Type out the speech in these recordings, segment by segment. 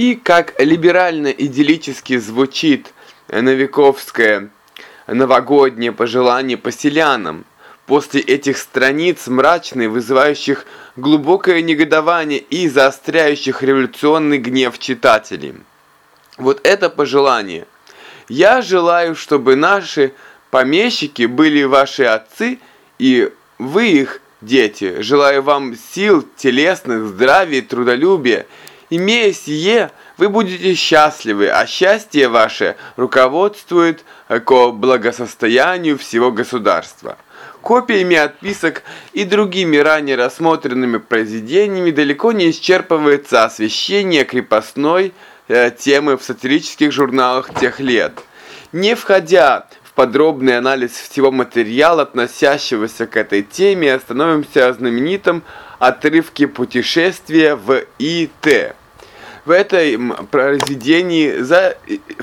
И как либерально-идиллически звучит новиковское новогоднее пожелание поселянам, после этих страниц мрачных, вызывающих глубокое негодование и заостряющих революционный гнев читателей. Вот это пожелание. Я желаю, чтобы наши помещики были ваши отцы, и вы их дети. Желаю вам сил телесных, здравия, трудолюбия. Имея сие, вы будете счастливы, а счастье ваше руководствует к благосостоянию всего государства. Копиями отписок и другими ранее рассмотренными произведениями далеко не исчерпывается освещение крепостной э, темы в сатирических журналах тех лет. Не входя в подробный анализ всего материала, относящегося к этой теме, остановимся о знаменитом отрывке путешествия в ИТ. В этом произведении за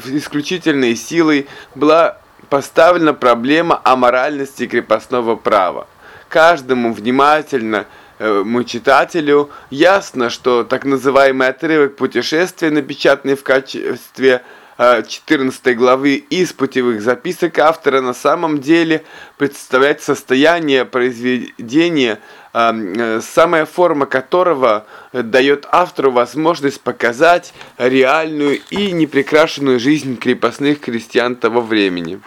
исключительной силой была поставлена проблема о моральности крепостного права. Каждому внимательно э, читателю ясно, что так называемый отрывок путешествия, напечатанный в качестве 14 главы из путевых записок автора на самом деле представляет состояние произведения, э, самая форма которого дает автору возможность показать реальную и непрекрашенную жизнь крепостных крестьян того времени.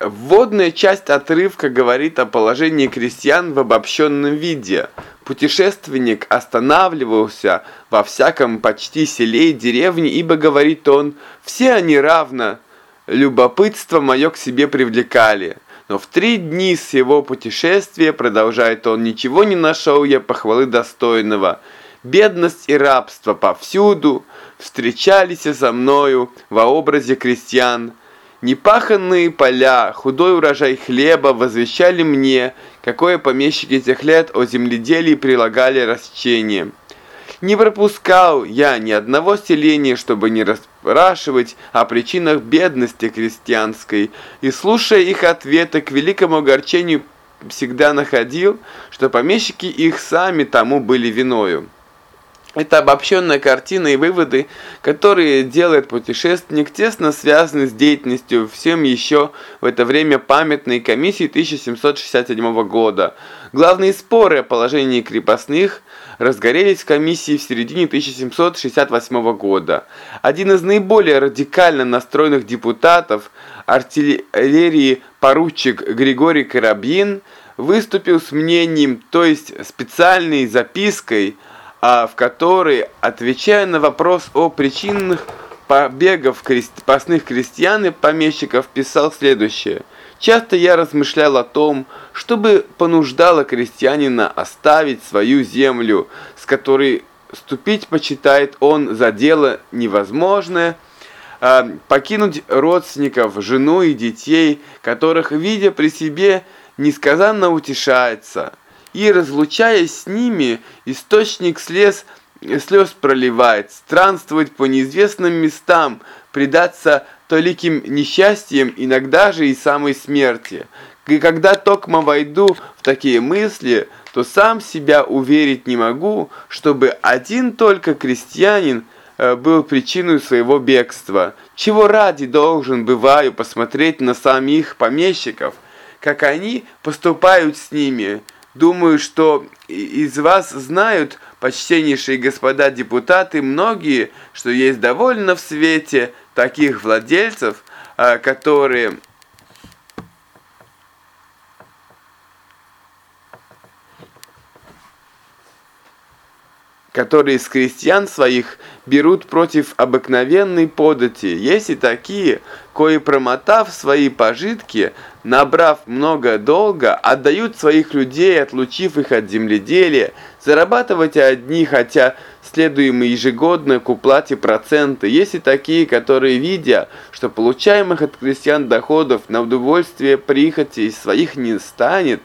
Вводная часть отрывка говорит о положении крестьян в обобщенном виде. Путешественник останавливался во всяком почти селе и деревне, ибо, говорит он, все они равно, любопытство мое к себе привлекали. Но в три дни с его путешествия, продолжает он, ничего не нашел я похвалы достойного. Бедность и рабство повсюду встречались со мною во образе крестьян, Непаханные поля, худой урожай хлеба возвещали мне, какое помещики тех лет о земледелии прилагали растения. Не пропускал я ни одного селения, чтобы не расспрашивать о причинах бедности крестьянской, и, слушая их ответы, к великому огорчению всегда находил, что помещики их сами тому были виною. Это обобщенная картина и выводы, которые делает путешественник, тесно связаны с деятельностью всем еще в это время памятной комиссии 1767 года. Главные споры о положении крепостных разгорелись в комиссии в середине 1768 года. Один из наиболее радикально настроенных депутатов артиллерии поручик Григорий Карабин выступил с мнением, то есть специальной запиской, а в которой, отвечая на вопрос о причинах побегов крестопасных крестьян и помещиков, писал следующее. «Часто я размышлял о том, чтобы понуждало крестьянина оставить свою землю, с которой ступить почитает он за дело невозможное, а покинуть родственников, жену и детей, которых, видя при себе, несказанно утешается» и, разлучаясь с ними, источник слез, слез проливает, странствовать по неизвестным местам, предаться толиким несчастьям, иногда же и самой смерти. И когда токмо войду в такие мысли, то сам себя уверить не могу, чтобы один только крестьянин э, был причиной своего бегства. Чего ради должен, бываю, посмотреть на самих помещиков, как они поступают с ними, Думаю, что из вас знают, почтеннейшие господа депутаты, многие, что есть довольно в свете таких владельцев, а, которые которые из крестьян своих берут против обыкновенной подати. Есть и такие, кои, промотав свои пожитки, набрав много долга, отдают своих людей, отлучив их от земледелия, зарабатывать одни, хотя следуемые ежегодно к уплате проценты. Есть и такие, которые, видя, что получаемых от крестьян доходов на удовольствие прихоти своих не станет,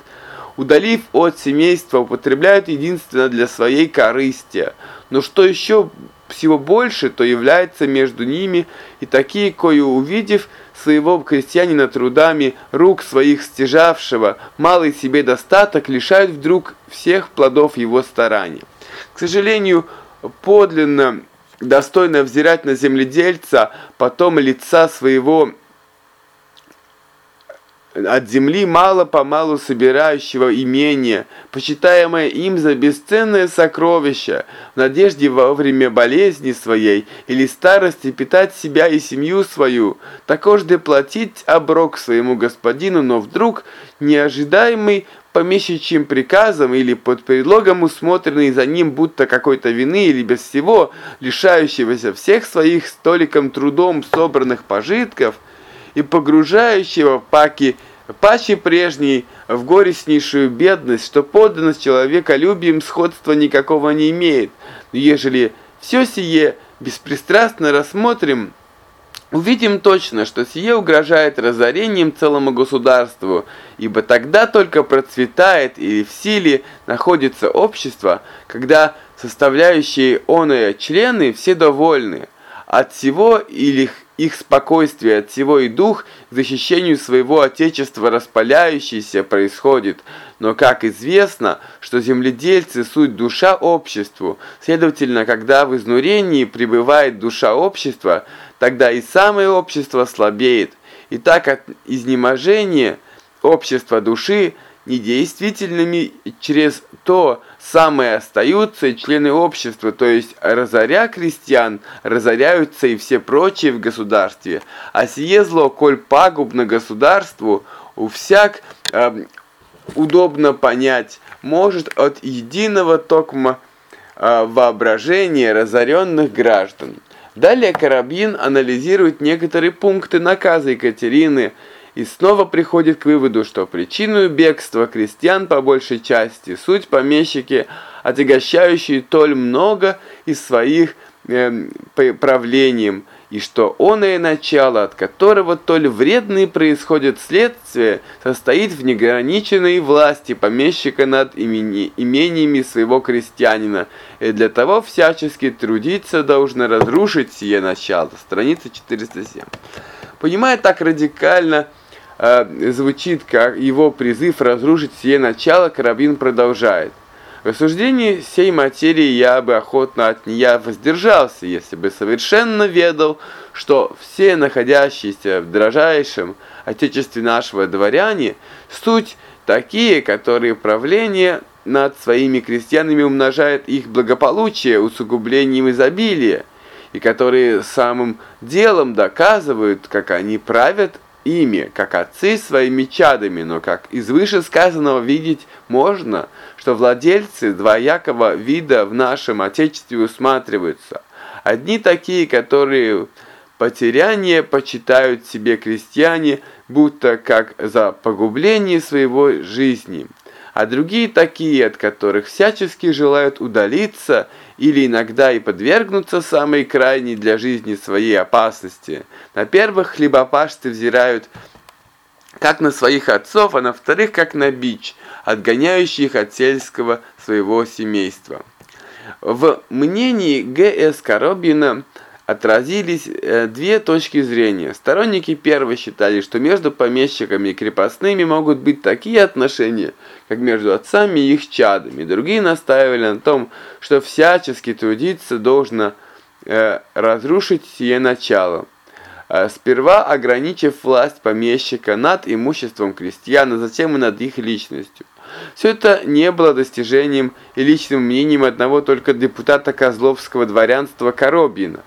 удалив от семейства, употребляют единственно для своей корысти. Но что еще всего больше, то является между ними и такие, кое увидев своего крестьянина трудами рук своих стяжавшего, малый себе достаток, лишают вдруг всех плодов его стараний. К сожалению, подлинно достойно взирать на земледельца, потом лица своего от земли мало-помалу собирающего имение, почитаемое им за бесценное сокровище, в надежде во время болезни своей или старости питать себя и семью свою, такожды платить оброк своему господину, но вдруг неожидаемый помещичьим приказом или под предлогом усмотренный за ним будто какой-то вины или без всего, лишающегося всех своих столиком трудом собранных пожитков – и погружающего паки паче прежней в горестнейшую бедность, что подданность человеколюбием сходства никакого не имеет. Но ежели все сие беспристрастно рассмотрим, увидим точно, что сие угрожает разорением целому государству, ибо тогда только процветает и в силе находится общество, когда составляющие оное члены все довольны от всего или их спокойствие от всего и дух к защищению своего отечества распаляющийся происходит. Но как известно, что земледельцы суть душа обществу, следовательно, когда в изнурении пребывает душа общества, тогда и самое общество слабеет. И так от изнеможения общества души недействительными через то, самые остаются члены общества, то есть разоря крестьян, разоряются и все прочие в государстве. А сие зло, коль пагубно государству, у всяк э, удобно понять, может от единого токма э, воображения разоренных граждан. Далее Карабин анализирует некоторые пункты наказа Екатерины и снова приходит к выводу, что причиной бегства крестьян по большей части суть помещики, отягощающие толь много из своих э, правлением, и что оное начало, от которого толь вредные происходят следствие, состоит в неграниченной власти помещика над имени, имениями своего крестьянина, и для того всячески трудиться должно разрушить сие начало. Страница 407. Понимая так радикально, э, звучит как его призыв разрушить все начало, Карабин продолжает. В рассуждении сей материи я бы охотно от нее воздержался, если бы совершенно ведал, что все находящиеся в дрожайшем отечестве нашего дворяне суть такие, которые правление над своими крестьянами умножает их благополучие усугублением изобилия, и которые самым делом доказывают, как они правят ими, как отцы своими чадами, но как из вышесказанного видеть можно, что владельцы двоякого вида в нашем Отечестве усматриваются. Одни такие, которые потеряние почитают себе крестьяне, будто как за погубление своего жизни, а другие такие, от которых всячески желают удалиться или иногда и подвергнуться самой крайней для жизни своей опасности. На первых хлебопашцы взирают как на своих отцов, а на вторых как на бич, отгоняющий их от сельского своего семейства. В мнении Г.С. Коробина отразились э, две точки зрения. Сторонники первой считали, что между помещиками и крепостными могут быть такие отношения, как между отцами и их чадами. Другие настаивали на том, что всячески трудиться должно э, разрушить сие начало. Э, сперва ограничив власть помещика над имуществом крестьян, а затем и над их личностью. Все это не было достижением и личным мнением одного только депутата Козловского дворянства Коробьина.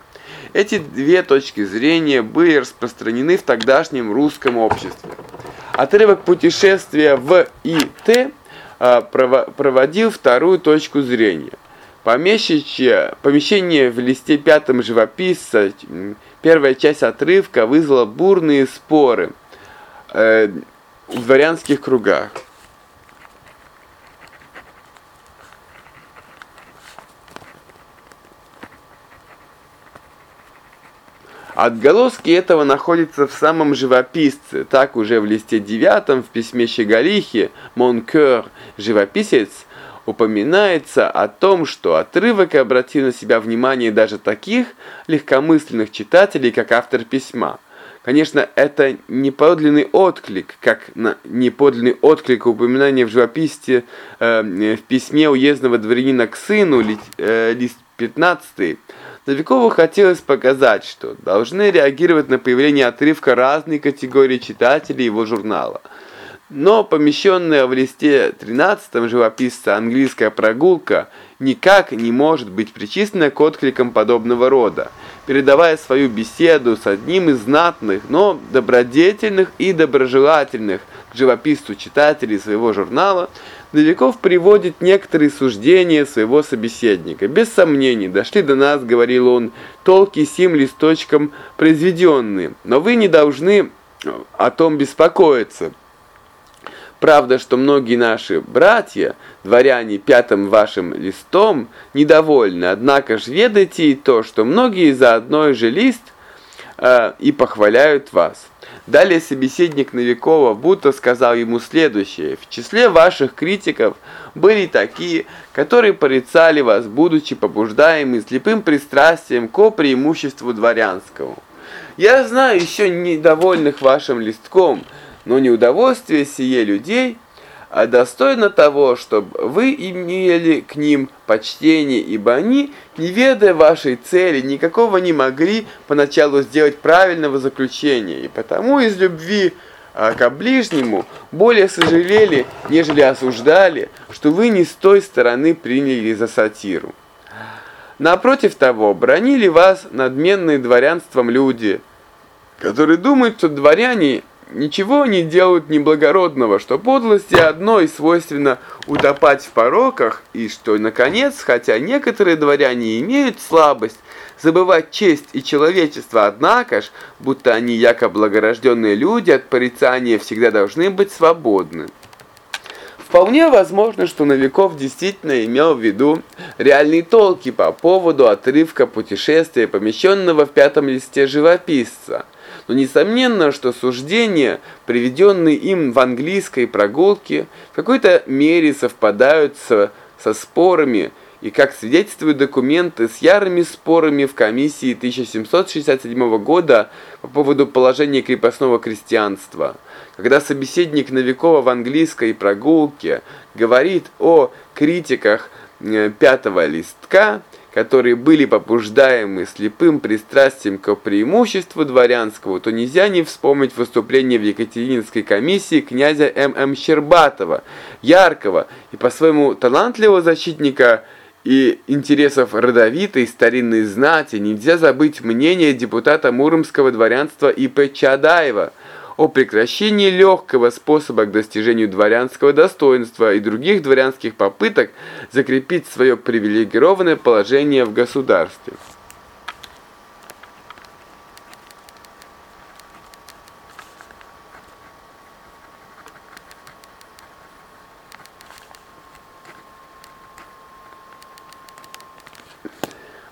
Эти две точки зрения были распространены в тогдашнем русском обществе. Отрывок путешествия в и Т а, проводил вторую точку зрения. Помещичье, помещение в листе пятом живописца, первая часть отрывка вызвала бурные споры э, в дворянских кругах. Отголоски этого находятся в самом живописце. Так уже в листе девятом в письме Щеголихи «Монкер. Живописец» упоминается о том, что отрывок обратил на себя внимание даже таких легкомысленных читателей, как автор письма. Конечно, это не подлинный отклик, как на не подлинный отклик упоминания в живописце э, в письме уездного дворянина к сыну, ли, э, лист 15 Новикову хотелось показать, что должны реагировать на появление отрывка разные категории читателей его журнала. Но помещенная в листе 13 живописца английская прогулка никак не может быть причислена к откликам подобного рода, передавая свою беседу с одним из знатных, но добродетельных и доброжелательных к живописцу читателей своего журнала, Новиков приводит некоторые суждения своего собеседника. Без сомнений, дошли до нас, говорил он, толки сим листочком произведенные, но вы не должны о том беспокоиться. Правда, что многие наши братья, дворяне пятым вашим листом, недовольны, однако ж ведайте и то, что многие за одной же лист э, и похваляют вас. Далее собеседник Новикова будто сказал ему следующее. В числе ваших критиков были такие, которые порицали вас, будучи побуждаемы слепым пристрастием к преимуществу дворянскому. Я знаю еще недовольных вашим листком, но неудовольствие сие людей – а достойно того, чтобы вы имели к ним почтение, ибо они, не ведая вашей цели, никакого не могли поначалу сделать правильного заключения, и потому из любви а, к ближнему более сожалели, нежели осуждали, что вы не с той стороны приняли за сатиру. Напротив того, бронили вас надменные дворянством люди, которые думают, что дворяне ничего не делают неблагородного, что подлости одной свойственно утопать в пороках, и что, наконец, хотя некоторые дворяне имеют слабость забывать честь и человечество, однако ж, будто они якобы благорожденные люди, от порицания всегда должны быть свободны. Вполне возможно, что Новиков действительно имел в виду реальные толки по поводу отрывка путешествия, помещенного в пятом листе живописца – но несомненно, что суждения, приведенные им в английской прогулке, в какой-то мере совпадают со, со спорами, и, как свидетельствуют документы, с ярыми спорами в комиссии 1767 года по поводу положения крепостного крестьянства. Когда собеседник Новикова в английской прогулке говорит о критиках э, пятого листка, которые были побуждаемы слепым пристрастием к преимуществу дворянского, то нельзя не вспомнить выступление в Екатерининской комиссии князя М.М. Щербатова, яркого и по-своему талантливого защитника и интересов родовитой старинной знати. Нельзя забыть мнение депутата Муромского дворянства И.П. Чадаева – о прекращении легкого способа к достижению дворянского достоинства и других дворянских попыток закрепить свое привилегированное положение в государстве.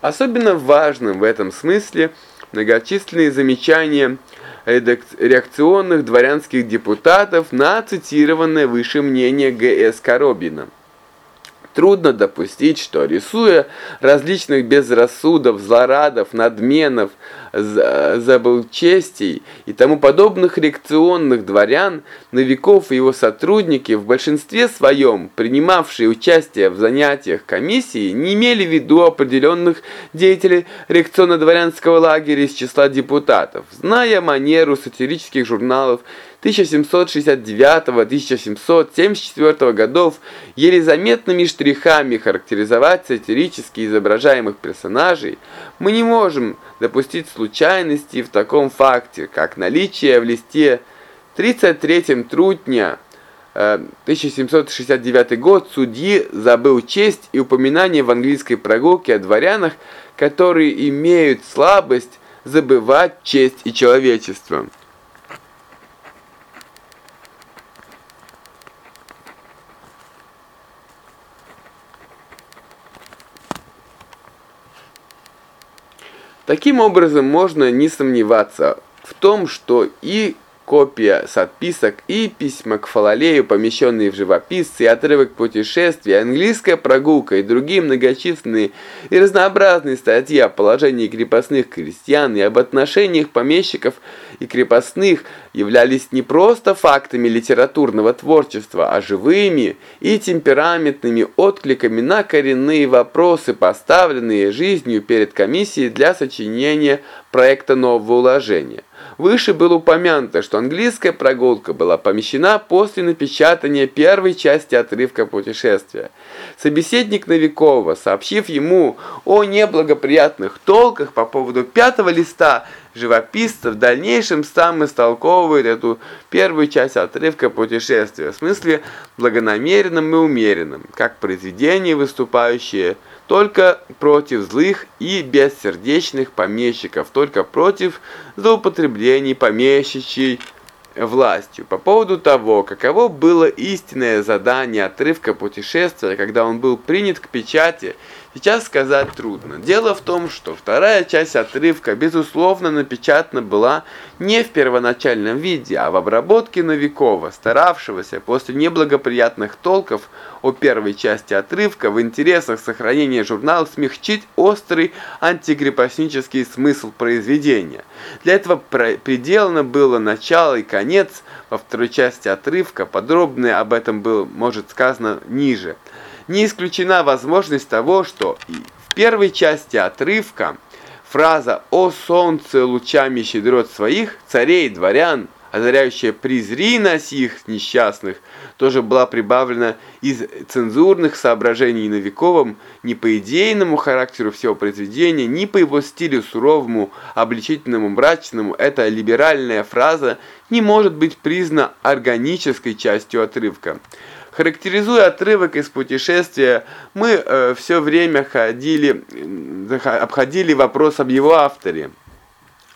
Особенно важным в этом смысле многочисленные замечания реакционных дворянских депутатов на цитированное выше мнение Г.С. Коробина. Трудно допустить, что, рисуя различных безрассудов, злорадов, надменов, забылчестей и тому подобных реакционных дворян, Новиков и его сотрудники, в большинстве своем принимавшие участие в занятиях комиссии, не имели в виду определенных деятелей реакционно-дворянского лагеря из числа депутатов. Зная манеру сатирических журналов 1769-1774 годов, еле заметными штрихами характеризовать сатирически изображаемых персонажей, мы не можем допустить случайности в таком факте, как наличие в листе 33 трутня 1769 э, год судьи забыл честь и упоминание в английской прогулке о дворянах, которые имеют слабость забывать честь и человечество. Таким образом, можно не сомневаться в том, что и копия с отписок и письма к Фалалею, помещенные в живописцы, и отрывок путешествия, английская прогулка и другие многочисленные и разнообразные статьи о положении крепостных крестьян и об отношениях помещиков и крепостных являлись не просто фактами литературного творчества, а живыми и темпераментными откликами на коренные вопросы, поставленные жизнью перед комиссией для сочинения проекта нового уложения. Выше было упомянуто, что английская прогулка была помещена после напечатания первой части отрывка путешествия. Собеседник Новикова, сообщив ему о неблагоприятных толках по поводу пятого листа, живописца в дальнейшем сам истолковывает эту первую часть отрывка путешествия в смысле благонамеренным и умеренным, как произведение, выступающее только против злых и бессердечных помещиков, только против злоупотреблений помещичьей властью. По поводу того, каково было истинное задание отрывка путешествия, когда он был принят к печати, сейчас сказать трудно. Дело в том, что вторая часть отрывка, безусловно, напечатана была не в первоначальном виде, а в обработке Новикова, старавшегося после неблагоприятных толков о первой части отрывка в интересах сохранения журнала смягчить острый антикрепостнический смысл произведения. Для этого приделано было начало и конец во второй части отрывка, подробнее об этом было, может, сказано ниже. Не исключена возможность того, что и в первой части отрывка фраза «О солнце лучами щедрот своих, царей, дворян», озаряющая «Призри нас их несчастных», тоже была прибавлена из цензурных соображений Новиковым ни по идейному характеру всего произведения, ни по его стилю суровому, обличительному, мрачному. Эта либеральная фраза не может быть признана органической частью отрывка. Характеризуя отрывок из путешествия, мы э, все время ходили, обходили вопрос об его авторе.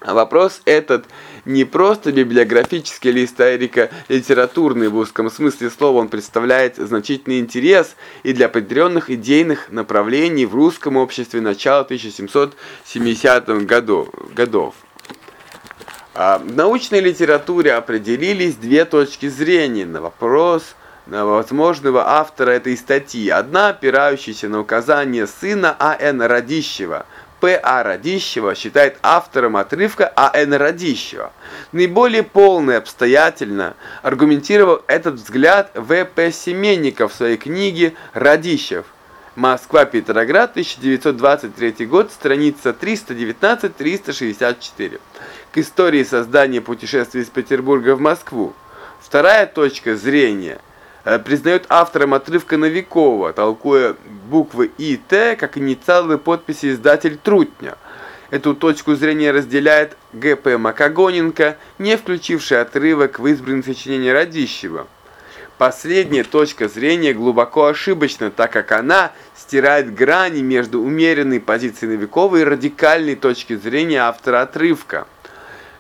Вопрос этот не просто библиографический или историко-литературный в узком смысле слова, он представляет значительный интерес и для определенных идейных направлений в русском обществе начала 1770-х годов. годов. А в научной литературе определились две точки зрения на вопрос – возможного автора этой статьи. Одна, опирающаяся на указание сына А.Н. Радищева. П.А. Радищева считает автором отрывка А.Н. Радищева. Наиболее полно и обстоятельно аргументировал этот взгляд В.П. Семенников в своей книге «Радищев». Москва-Петроград, 1923 год, страница 319-364. К истории создания путешествия из Петербурга в Москву. Вторая точка зрения – Э, признает автором отрывка Новикова, толкуя буквы И, Т как инициалы подписи издатель Трутня. Эту точку зрения разделяет Г.П. Макогоненко, не включивший отрывок в избранное сочинение Радищева. Последняя точка зрения глубоко ошибочна, так как она стирает грани между умеренной позицией Новикова и радикальной точки зрения автора отрывка.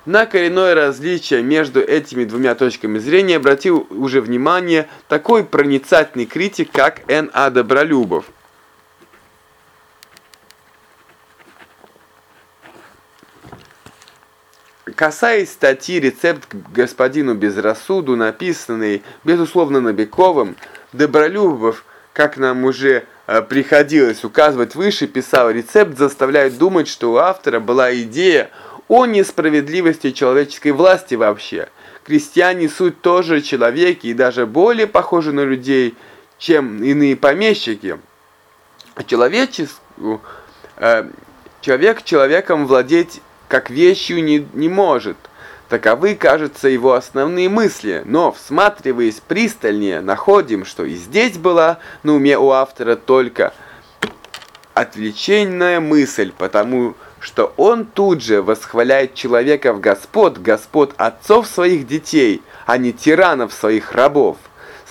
На коренное различие между этими двумя точками зрения обратил уже внимание такой проницательный критик, как Н.А. Добролюбов. Касаясь статьи «Рецепт к господину Безрассуду», написанной, безусловно, Набековым, Добролюбов, как нам уже э, приходилось указывать выше, писал, рецепт заставляет думать, что у автора была идея о несправедливости человеческой власти вообще. Крестьяне суть тоже человеки и даже более похожи на людей, чем иные помещики. Человеческую, э, человек человеком владеть как вещью не, не может. Таковы, кажется, его основные мысли, но, всматриваясь пристальнее, находим, что и здесь была на уме у автора только отвлеченная мысль, потому что он тут же восхваляет человека в господ, господ отцов своих детей, а не тиранов своих рабов.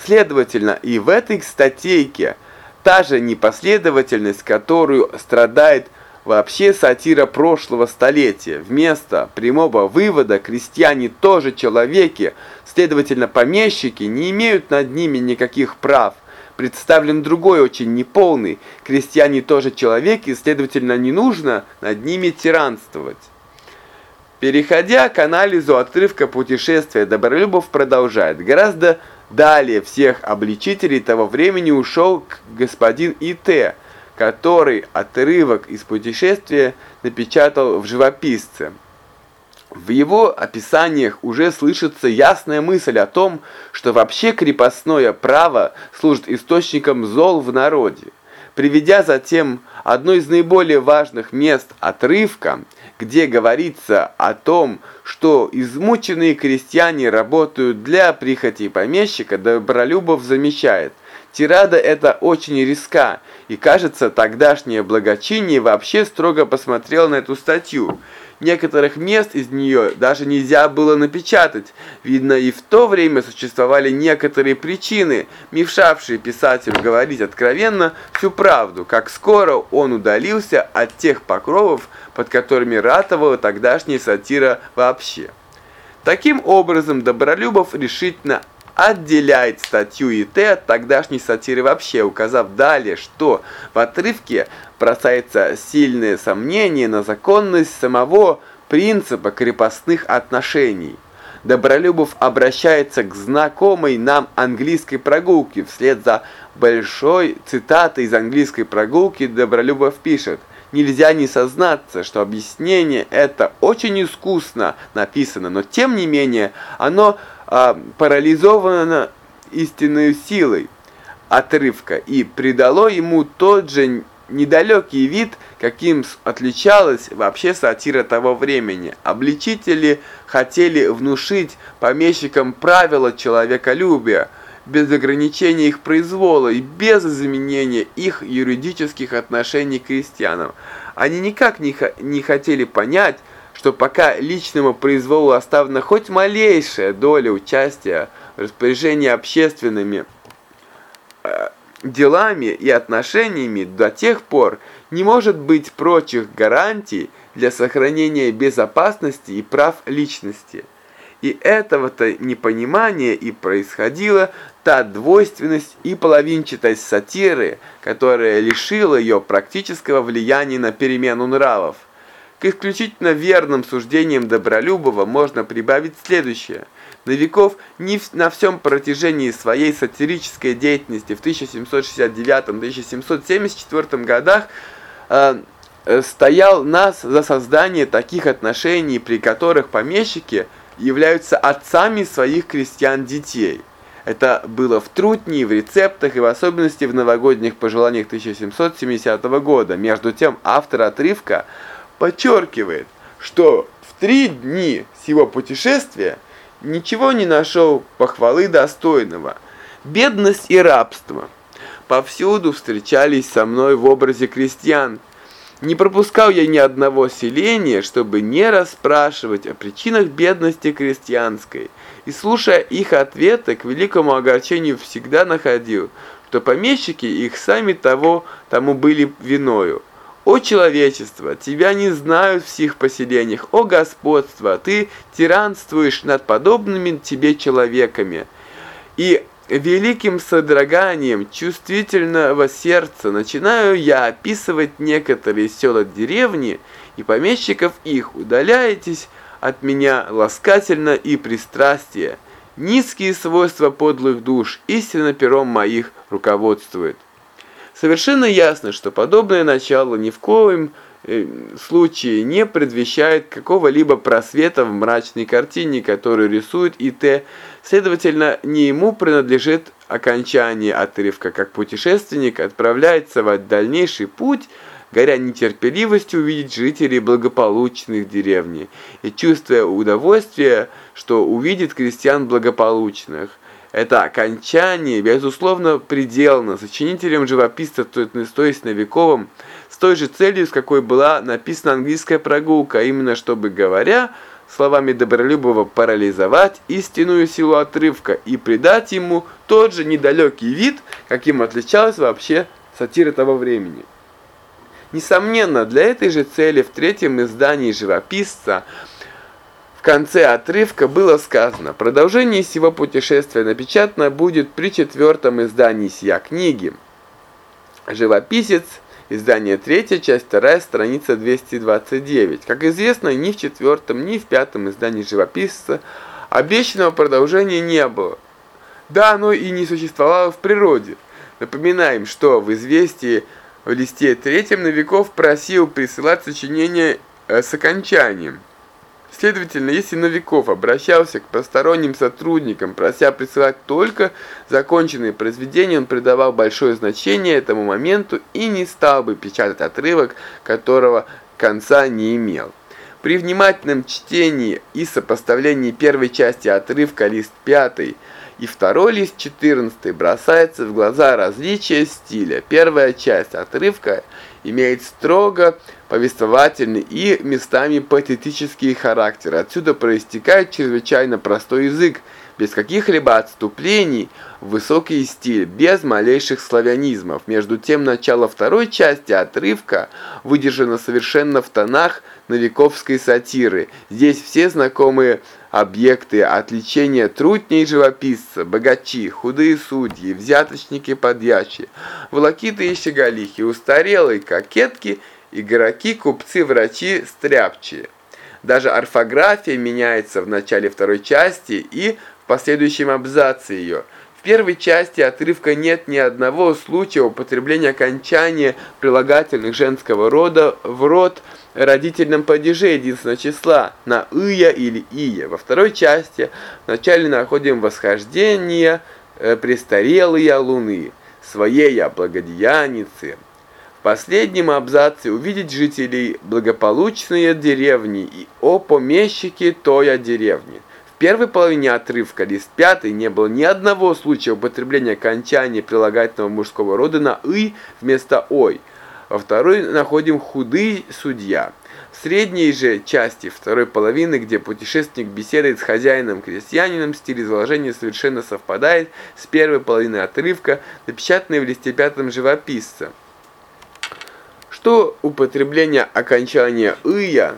Следовательно, и в этой статейке та же непоследовательность, которую страдает вообще сатира прошлого столетия. Вместо прямого вывода крестьяне тоже человеки, следовательно, помещики не имеют над ними никаких прав. Представлен другой, очень неполный. Крестьяне тоже человек, и, следовательно, не нужно над ними тиранствовать. Переходя к анализу отрывка путешествия, Добролюбов продолжает. Гораздо далее всех обличителей того времени ушел господин И.Т., который отрывок из путешествия напечатал в «Живописце». В его описаниях уже слышится ясная мысль о том, что вообще крепостное право служит источником зол в народе. Приведя затем одно из наиболее важных мест отрывка, где говорится о том, что измученные крестьяне работают для прихоти помещика, Добролюбов замечает, тирада эта очень риска, и кажется, тогдашнее благочиние вообще строго посмотрело на эту статью – Некоторых мест из нее даже нельзя было напечатать. Видно, и в то время существовали некоторые причины, мешавшие писателю говорить откровенно всю правду, как скоро он удалился от тех покровов, под которыми ратовала тогдашняя сатира вообще. Таким образом, Добролюбов решительно отделяет статью ИТ от тогдашней сатиры вообще, указав далее, что в отрывке бросается сильное сомнение на законность самого принципа крепостных отношений. Добролюбов обращается к знакомой нам английской прогулке. Вслед за большой цитатой из английской прогулки Добролюбов пишет Нельзя не сознаться, что объяснение это очень искусно написано, но тем не менее оно а, парализовано истинной силой отрывка и придало ему тот же недалекий вид, каким отличалась вообще сатира того времени. Обличители хотели внушить помещикам правила человеколюбия, без ограничения их произвола и без изменения их юридических отношений к крестьянам. Они никак не, не хотели понять, что пока личному произволу оставлена хоть малейшая доля участия в распоряжении общественными э, делами и отношениями до тех пор не может быть прочих гарантий для сохранения безопасности и прав личности. И этого-то непонимания и происходила та двойственность и половинчатость сатиры, которая лишила ее практического влияния на перемену нравов. К исключительно верным суждениям Добролюбова можно прибавить следующее. Новиков не на всем протяжении своей сатирической деятельности в 1769-1774 годах э, э, стоял нас за создание таких отношений, при которых помещики являются отцами своих крестьян-детей. Это было в трутне, в рецептах и в особенности в новогодних пожеланиях 1770 года. Между тем автор отрывка – подчеркивает, что в три дни всего путешествия ничего не нашел похвалы достойного. Бедность и рабство повсюду встречались со мной в образе крестьян. Не пропускал я ни одного селения, чтобы не расспрашивать о причинах бедности крестьянской. И слушая их ответы, к великому огорчению всегда находил, что помещики их сами того тому были виною. О человечество, тебя не знают в сих поселениях, о господство, ты тиранствуешь над подобными тебе человеками. И великим содроганием чувствительного сердца начинаю я описывать некоторые села деревни и помещиков их, удаляетесь от меня ласкательно и пристрастие. Низкие свойства подлых душ истинно пером моих руководствует. Совершенно ясно, что подобное начало ни в коем э, случае не предвещает какого-либо просвета в мрачной картине, которую рисует И.Т. Следовательно, не ему принадлежит окончание отрывка, как путешественник отправляется в дальнейший путь, горя нетерпеливостью увидеть жителей благополучных деревни и чувствуя удовольствие, что увидит крестьян благополучных. Это окончание, безусловно, пределно сочинителем живописца, то есть с той же целью, с какой была написана английская прогулка, именно чтобы, говоря, словами Добролюбова, парализовать истинную силу отрывка и придать ему тот же недалекий вид, каким отличалась вообще сатира того времени. Несомненно, для этой же цели в третьем издании живописца – конце отрывка было сказано, продолжение сего путешествия напечатано будет при четвертом издании сия книги. Живописец, издание 3, часть 2, страница 229. Как известно, ни в четвертом, ни в пятом издании живописца обещанного продолжения не было. Да, оно и не существовало в природе. Напоминаем, что в известии в листе третьем Новиков просил присылать сочинение э, с окончанием. Следовательно, если Новиков обращался к посторонним сотрудникам, прося присылать только законченные произведения, он придавал большое значение этому моменту и не стал бы печатать отрывок, которого конца не имел. При внимательном чтении и сопоставлении первой части отрывка лист 5 и второй лист 14 бросается в глаза различия стиля. Первая часть отрывка имеет строго повествовательный и местами патетический характер. Отсюда проистекает чрезвычайно простой язык, без каких-либо отступлений, высокий стиль, без малейших славянизмов. Между тем, начало второй части отрывка выдержано совершенно в тонах новиковской сатиры. Здесь все знакомые объекты отличения трутней живописца, богачи, худые судьи, взяточники подьячи, волокиты и щеголихи, устарелые кокетки, игроки, купцы, врачи, стряпчие. Даже орфография меняется в начале второй части и в последующем абзаце ее. В первой части отрывка нет ни одного случая употребления окончания прилагательных женского рода в род – родительном падеже единственного числа на «ия» или «ия». Во второй части вначале находим восхождение э, престарелые луны, своей благодеяницы. В последнем абзаце увидеть жителей благополучные деревни и о помещике тоя деревни. В первой половине отрывка, лист пятый, не было ни одного случая употребления окончания прилагательного мужского рода на «ы» вместо «ой». Во второй находим худый судья. В средней же части второй половины, где путешественник беседует с хозяином-крестьянином, стиль изложения совершенно совпадает с первой половиной отрывка, напечатанной в листе пятом живописца. Что употребление окончания «ыя»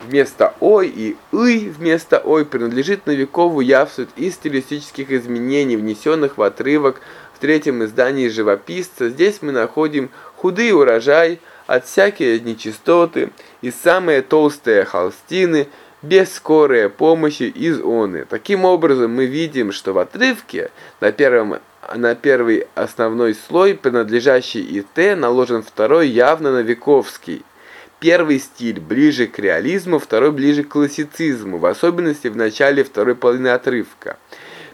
вместо «ой» и «ый» вместо «ой» принадлежит Новикову явствует из стилистических изменений, внесенных в отрывок в третьем издании живописца. Здесь мы находим худый урожай от всякие нечистоты и самые толстые холстины, без скорой помощи из оны. Таким образом, мы видим, что в отрывке на первом на первый основной слой, принадлежащий ИТ, наложен второй явно новиковский. Первый стиль ближе к реализму, второй ближе к классицизму, в особенности в начале второй половины отрывка.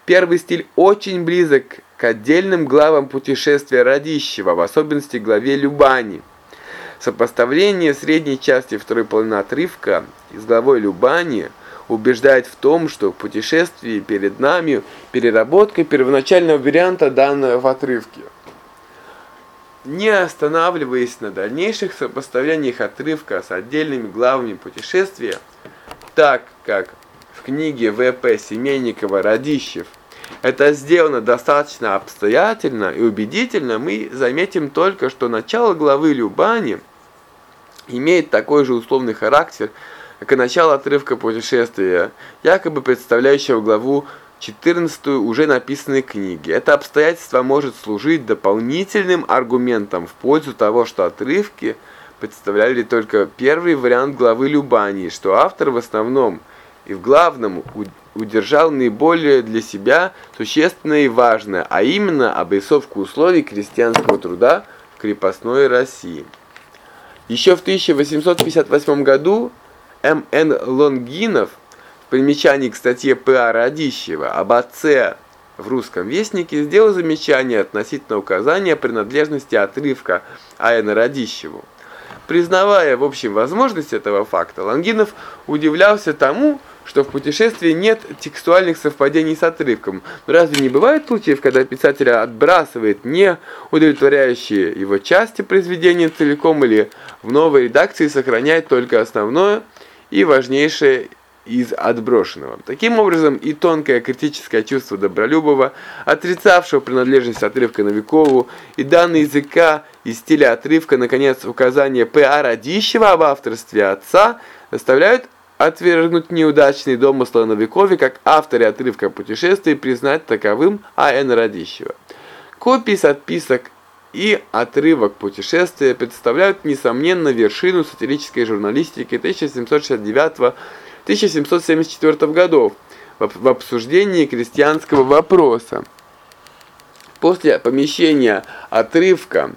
Первый стиль очень близок к отдельным главам путешествия Радищева, в особенности главе Любани. Сопоставление средней части второй половины отрывка с главой Любани убеждает в том, что в путешествии перед нами переработка первоначального варианта данного в отрывке. Не останавливаясь на дальнейших сопоставлениях отрывка с отдельными главами путешествия, так как в книге В.П. Семейникова «Радищев» это сделано достаточно обстоятельно и убедительно, мы заметим только, что начало главы Любани имеет такой же условный характер, как и начало отрывка путешествия, якобы представляющего главу 14 уже написанной книги. Это обстоятельство может служить дополнительным аргументом в пользу того, что отрывки представляли только первый вариант главы Любани, что автор в основном и в главном удержал наиболее для себя существенное и важное, а именно обрисовку условий крестьянского труда в крепостной России. Еще в 1858 году М.Н. Лонгинов в примечании к статье П.А. Радищева об отце в русском вестнике сделал замечание относительно указания принадлежности отрывка А.Н. Радищеву. Признавая в общем возможность этого факта, Лонгинов удивлялся тому, что в путешествии нет текстуальных совпадений с отрывком. Но разве не бывает случаев, когда писатель отбрасывает не удовлетворяющие его части произведения целиком или в новой редакции сохраняет только основное и важнейшее из отброшенного. Таким образом, и тонкое критическое чувство Добролюбова, отрицавшего принадлежность отрывка Новикову, и данные языка и стиля отрывка, наконец, указание П.А. Радищева об авторстве отца, заставляют отвергнуть неудачные домыслы о Новикове как авторе отрывка путешествий признать таковым А.Н. Радищева. Копии с отписок и отрывок путешествия представляют, несомненно, вершину сатирической журналистики 1769-1774 годов в обсуждении крестьянского вопроса. После помещения отрывка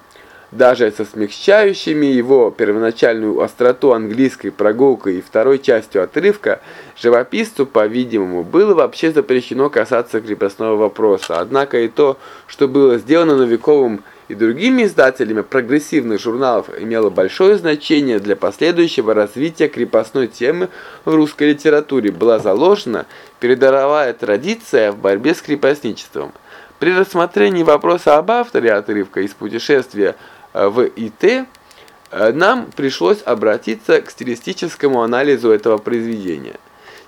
даже со смягчающими его первоначальную остроту английской прогулкой и второй частью отрывка, живописцу, по-видимому, было вообще запрещено касаться крепостного вопроса. Однако и то, что было сделано Новиковым и другими издателями прогрессивных журналов, имело большое значение для последующего развития крепостной темы в русской литературе. Была заложена передоровая традиция в борьбе с крепостничеством. При рассмотрении вопроса об авторе отрывка из путешествия в ИТ, э, нам пришлось обратиться к стилистическому анализу этого произведения.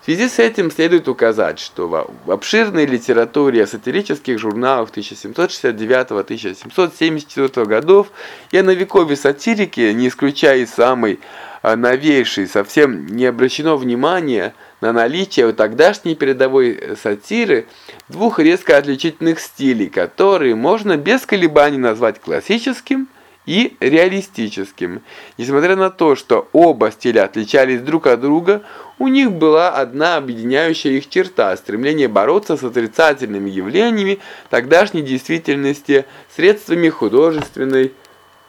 В связи с этим следует указать, что в обширной литературе сатирических журналов 1769-1774 годов и о новикове сатирики, не исключая и самой э, новейшей, совсем не обращено внимания на наличие у тогдашней передовой сатиры двух резко отличительных стилей, которые можно без колебаний назвать классическим и реалистическим. Несмотря на то, что оба стиля отличались друг от друга, у них была одна объединяющая их черта – стремление бороться с отрицательными явлениями тогдашней действительности средствами художественной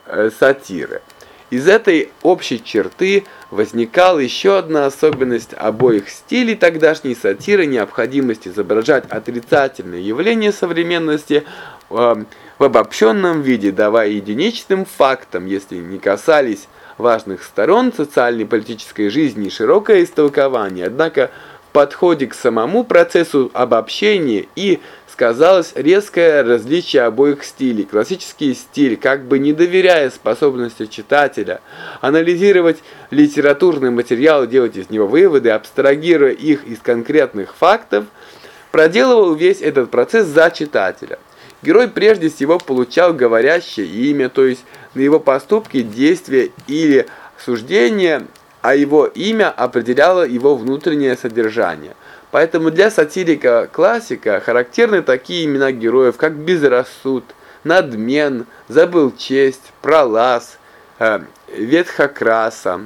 э, сатиры. Из этой общей черты возникала еще одна особенность обоих стилей тогдашней сатиры – необходимость изображать отрицательные явления современности э, – в обобщенном виде, давая единичным фактам, если не касались важных сторон социальной политической жизни широкое истолкование, однако в подходе к самому процессу обобщения и сказалось резкое различие обоих стилей. Классический стиль, как бы не доверяя способности читателя анализировать литературный материал, делать из него выводы, абстрагируя их из конкретных фактов, проделывал весь этот процесс за читателя. Герой прежде всего получал говорящее имя, то есть на его поступки, действия или суждения, а его имя определяло его внутреннее содержание. Поэтому для сатирика-классика характерны такие имена героев, как безрассуд, надмен, забыл честь, пролаз, э, ветхокраса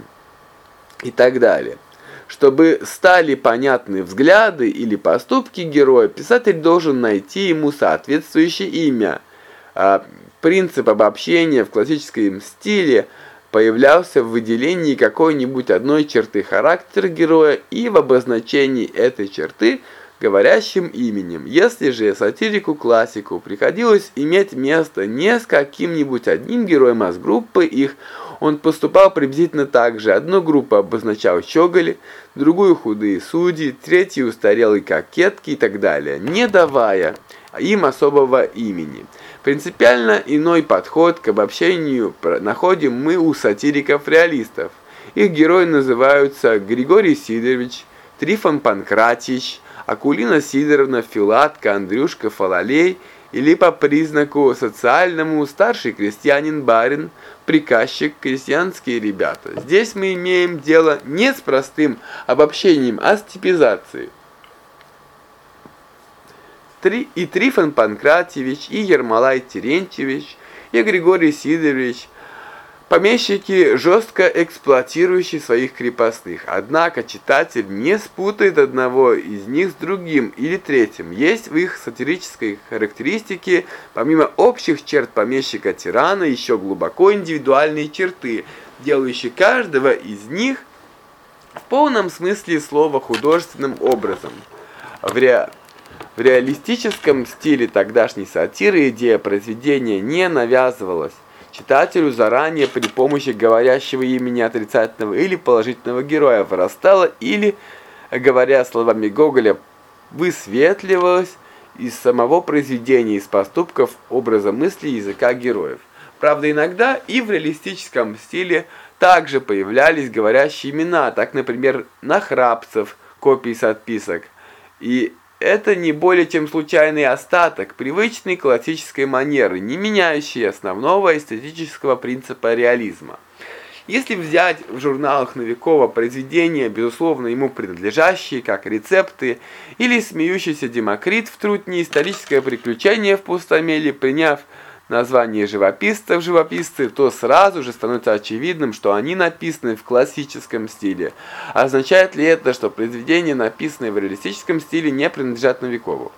и так далее. Чтобы стали понятны взгляды или поступки героя, писатель должен найти ему соответствующее имя. А, принцип обобщения в классическом стиле появлялся в выделении какой-нибудь одной черты характера героя и в обозначении этой черты говорящим именем. Если же сатирику-классику приходилось иметь место не с каким-нибудь одним героем, а с группой их, он поступал приблизительно так же. Одну группу обозначал щеголи, другую худые судьи, третью устарелые кокетки и так далее, не давая им особого имени. Принципиально иной подход к обобщению находим мы у сатириков-реалистов. Их герои называются Григорий Сидорович, Трифон Панкратич, Акулина Сидоровна, Филатка, Андрюшка Фалалей или по признаку социальному старший крестьянин-барин, приказчик, крестьянские ребята. Здесь мы имеем дело не с простым обобщением, а с типизацией. Три, и Трифон Панкратьевич, и Ермолай Терентьевич, и Григорий Сидорович – Помещики, жестко эксплуатирующие своих крепостных. Однако читатель не спутает одного из них с другим или третьим. Есть в их сатирической характеристике, помимо общих черт помещика-тирана, еще глубоко индивидуальные черты, делающие каждого из них в полном смысле слова художественным образом. В, ре... в реалистическом стиле тогдашней сатиры идея произведения не навязывалась читателю заранее при помощи говорящего имени отрицательного или положительного героя вырастала или, говоря словами Гоголя, высветливалась из самого произведения, из поступков, образа мысли языка героев. Правда, иногда и в реалистическом стиле также появлялись говорящие имена, так, например, Нахрапцев, копии с отписок, и это не более чем случайный остаток привычной классической манеры, не меняющий основного эстетического принципа реализма. Если взять в журналах Новикова произведения, безусловно, ему принадлежащие, как рецепты, или смеющийся Демокрит в трутне «Историческое приключение в пустомеле», приняв название живописцев живописцы, то сразу же становится очевидным, что они написаны в классическом стиле. Означает ли это, что произведения, написанные в реалистическом стиле, не принадлежат Новикову?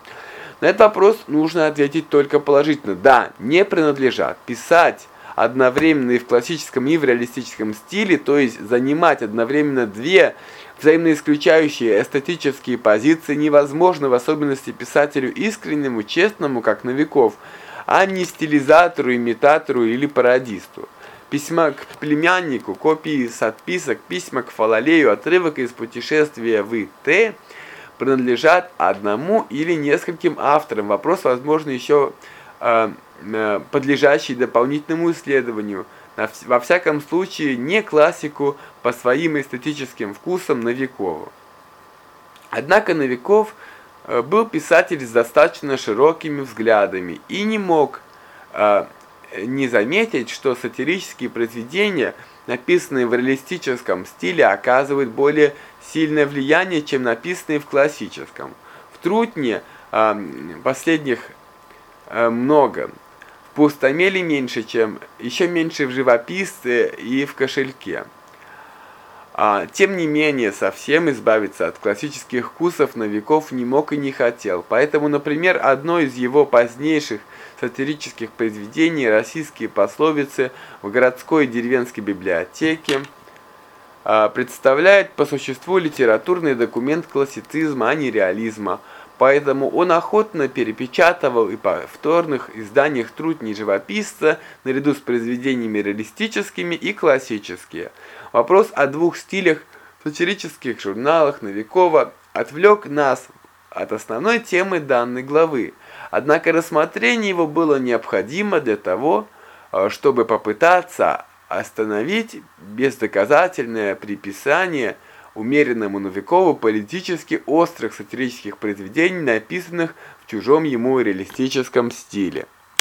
На этот вопрос нужно ответить только положительно. Да, не принадлежат. Писать одновременно и в классическом, и в реалистическом стиле, то есть занимать одновременно две взаимно исключающие эстетические позиции невозможно, в особенности писателю искреннему, честному, как Новиков, а не стилизатору, имитатору или пародисту. Письма к племяннику, копии с отписок, письма к Фалалею, отрывок из путешествия в Т принадлежат одному или нескольким авторам. Вопрос, возможно, еще э, э, подлежащий дополнительному исследованию. Во всяком случае, не классику по своим эстетическим вкусам Новикову. Однако Новиков был писатель с достаточно широкими взглядами и не мог э, не заметить, что сатирические произведения, написанные в реалистическом стиле, оказывают более сильное влияние, чем написанные в классическом. В Трутне э, последних э, много. В Пустомеле меньше, чем еще меньше в живописце и в кошельке. А, тем не менее, совсем избавиться от классических вкусов Новиков не мог и не хотел. Поэтому, например, одно из его позднейших сатирических произведений «Российские пословицы» в городской и деревенской библиотеке а, представляет по существу литературный документ классицизма, а не реализма. Поэтому он охотно перепечатывал и повторных изданиях трудней живописца наряду с произведениями реалистическими и классическими. Вопрос о двух стилях в сатирических журналах Новикова отвлек нас от основной темы данной главы. Однако рассмотрение его было необходимо для того, э, чтобы попытаться остановить бездоказательное приписание умеренному Новикову политически острых сатирических произведений, написанных в чужом ему реалистическом стиле.